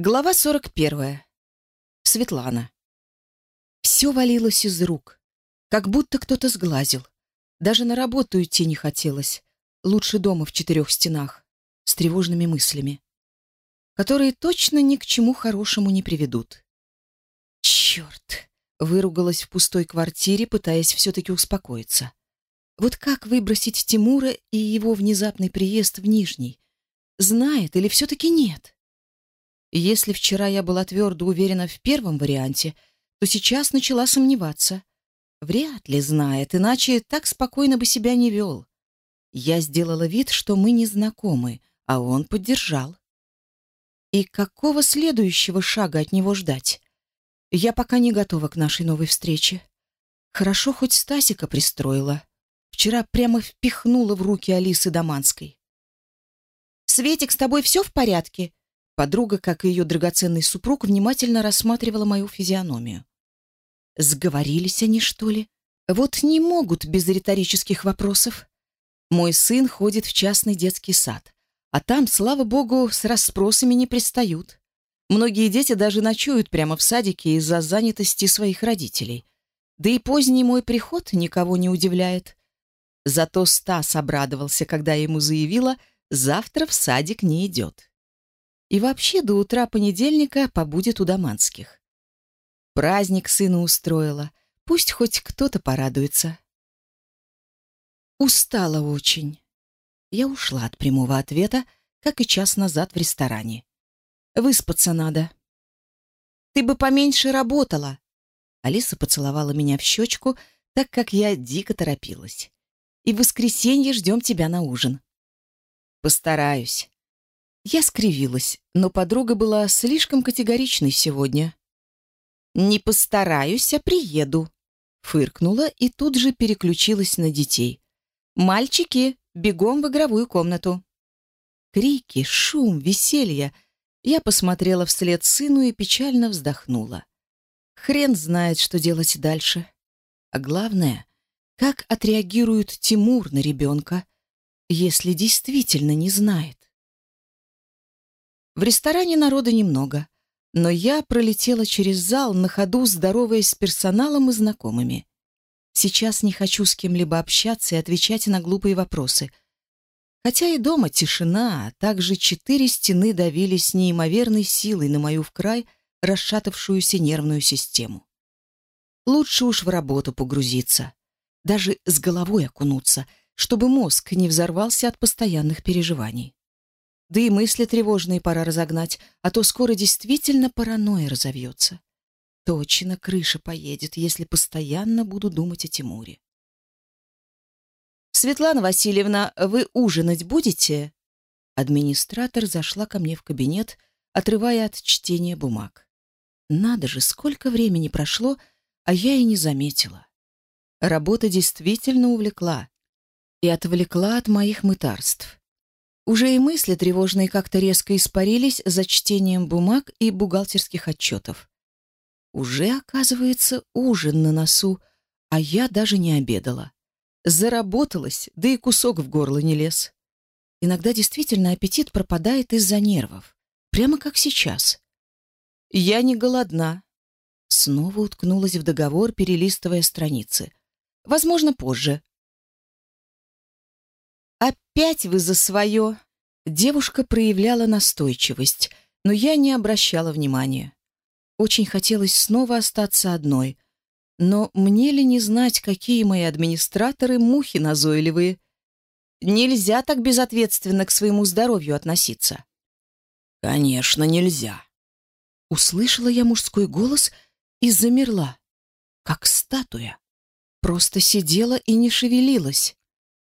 Глава 41. Светлана. Все валилось из рук, как будто кто-то сглазил. Даже на работу идти не хотелось. Лучше дома в четырех стенах, с тревожными мыслями, которые точно ни к чему хорошему не приведут. Черт! Выругалась в пустой квартире, пытаясь все-таки успокоиться. Вот как выбросить Тимура и его внезапный приезд в Нижний? Знает или все-таки нет? Если вчера я была твердо уверена в первом варианте, то сейчас начала сомневаться. Вряд ли знает, иначе так спокойно бы себя не вел. Я сделала вид, что мы не знакомы, а он поддержал. И какого следующего шага от него ждать? Я пока не готова к нашей новой встрече. Хорошо хоть Стасика пристроила. Вчера прямо впихнула в руки Алисы Даманской. «Светик, с тобой все в порядке?» Подруга, как и ее драгоценный супруг, внимательно рассматривала мою физиономию. Сговорились они, что ли? Вот не могут без риторических вопросов. Мой сын ходит в частный детский сад, а там, слава богу, с расспросами не пристают. Многие дети даже ночуют прямо в садике из-за занятости своих родителей. Да и поздний мой приход никого не удивляет. Зато Стас обрадовался, когда я ему заявила, завтра в садик не идет и вообще до утра понедельника побудет у Доманских. Праздник сына устроила, пусть хоть кто-то порадуется. Устала очень. Я ушла от прямого ответа, как и час назад в ресторане. Выспаться надо. Ты бы поменьше работала. Алиса поцеловала меня в щечку, так как я дико торопилась. И в воскресенье ждем тебя на ужин. Постараюсь. Я скривилась, но подруга была слишком категоричной сегодня. «Не постараюсь, а приеду», — фыркнула и тут же переключилась на детей. «Мальчики, бегом в игровую комнату». Крики, шум, веселье. Я посмотрела вслед сыну и печально вздохнула. Хрен знает, что делать дальше. А главное, как отреагирует Тимур на ребенка, если действительно не знает. В ресторане народа немного, но я пролетела через зал на ходу, здороваясь с персоналом и знакомыми. Сейчас не хочу с кем-либо общаться и отвечать на глупые вопросы. Хотя и дома тишина, а также четыре стены давили с неимоверной силой на мою в край расшатавшуюся нервную систему. Лучше уж в работу погрузиться, даже с головой окунуться, чтобы мозг не взорвался от постоянных переживаний. Да и мысли тревожные пора разогнать, а то скоро действительно паранойя разовьется. Точно крыша поедет, если постоянно буду думать о Тимуре. «Светлана Васильевна, вы ужинать будете?» Администратор зашла ко мне в кабинет, отрывая от чтения бумаг. Надо же, сколько времени прошло, а я и не заметила. Работа действительно увлекла и отвлекла от моих мытарств. Уже и мысли тревожные как-то резко испарились за чтением бумаг и бухгалтерских отчетов. Уже, оказывается, ужин на носу, а я даже не обедала. Заработалась, да и кусок в горло не лез. Иногда действительно аппетит пропадает из-за нервов, прямо как сейчас. Я не голодна. Снова уткнулась в договор, перелистывая страницы. Возможно, позже, «Опять вы за свое!» Девушка проявляла настойчивость, но я не обращала внимания. Очень хотелось снова остаться одной. Но мне ли не знать, какие мои администраторы мухи назойливые? Нельзя так безответственно к своему здоровью относиться. «Конечно, нельзя!» Услышала я мужской голос и замерла, как статуя. Просто сидела и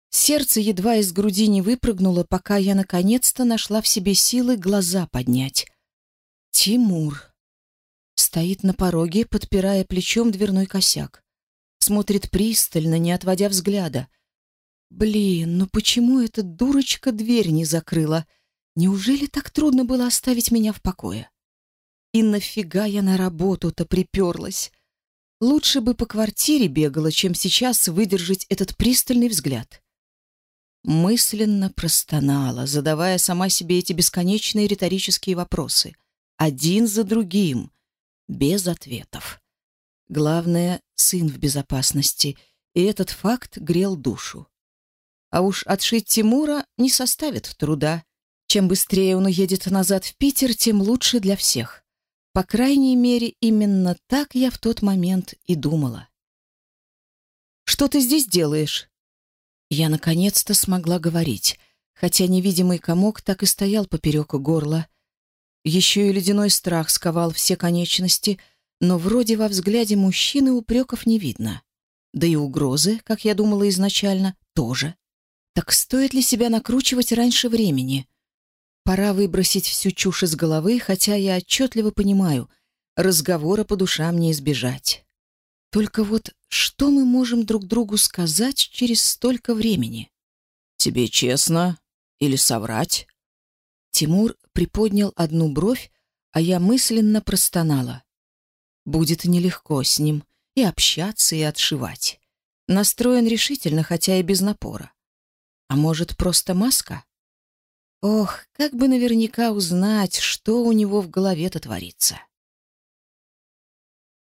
не шевелилась. Сердце едва из груди не выпрыгнуло, пока я наконец-то нашла в себе силы глаза поднять. Тимур стоит на пороге, подпирая плечом дверной косяк. Смотрит пристально, не отводя взгляда. Блин, ну почему эта дурочка дверь не закрыла? Неужели так трудно было оставить меня в покое? И нафига я на работу-то приперлась? Лучше бы по квартире бегала, чем сейчас выдержать этот пристальный взгляд. Мысленно простонала, задавая сама себе эти бесконечные риторические вопросы. один за другим, без ответов. Главное, сын в безопасности, и этот факт грел душу. А уж отшить Тимура не составит труда. Чем быстрее он уедет назад в Питер, тем лучше для всех. По крайней мере, именно так я в тот момент и думала. «Что ты здесь делаешь?» Я наконец-то смогла говорить, хотя невидимый комок так и стоял поперек горла. Еще и ледяной страх сковал все конечности, но вроде во взгляде мужчины упреков не видно. Да и угрозы, как я думала изначально, тоже. Так стоит ли себя накручивать раньше времени? Пора выбросить всю чушь из головы, хотя я отчетливо понимаю, разговора по душам не избежать. Только вот что мы можем друг другу сказать через столько времени? Тебе честно или соврать? Тимур приподнял одну бровь, а я мысленно простонала. Будет нелегко с ним и общаться, и отшивать. Настроен решительно, хотя и без напора. А может, просто маска? Ох, как бы наверняка узнать, что у него в голове-то творится.